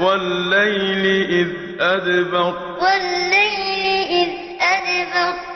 وَاللَّيْلِ إِذْ أَدْبَرَ. وَاللَّيْلِ إِذْ أَدْبَرَ.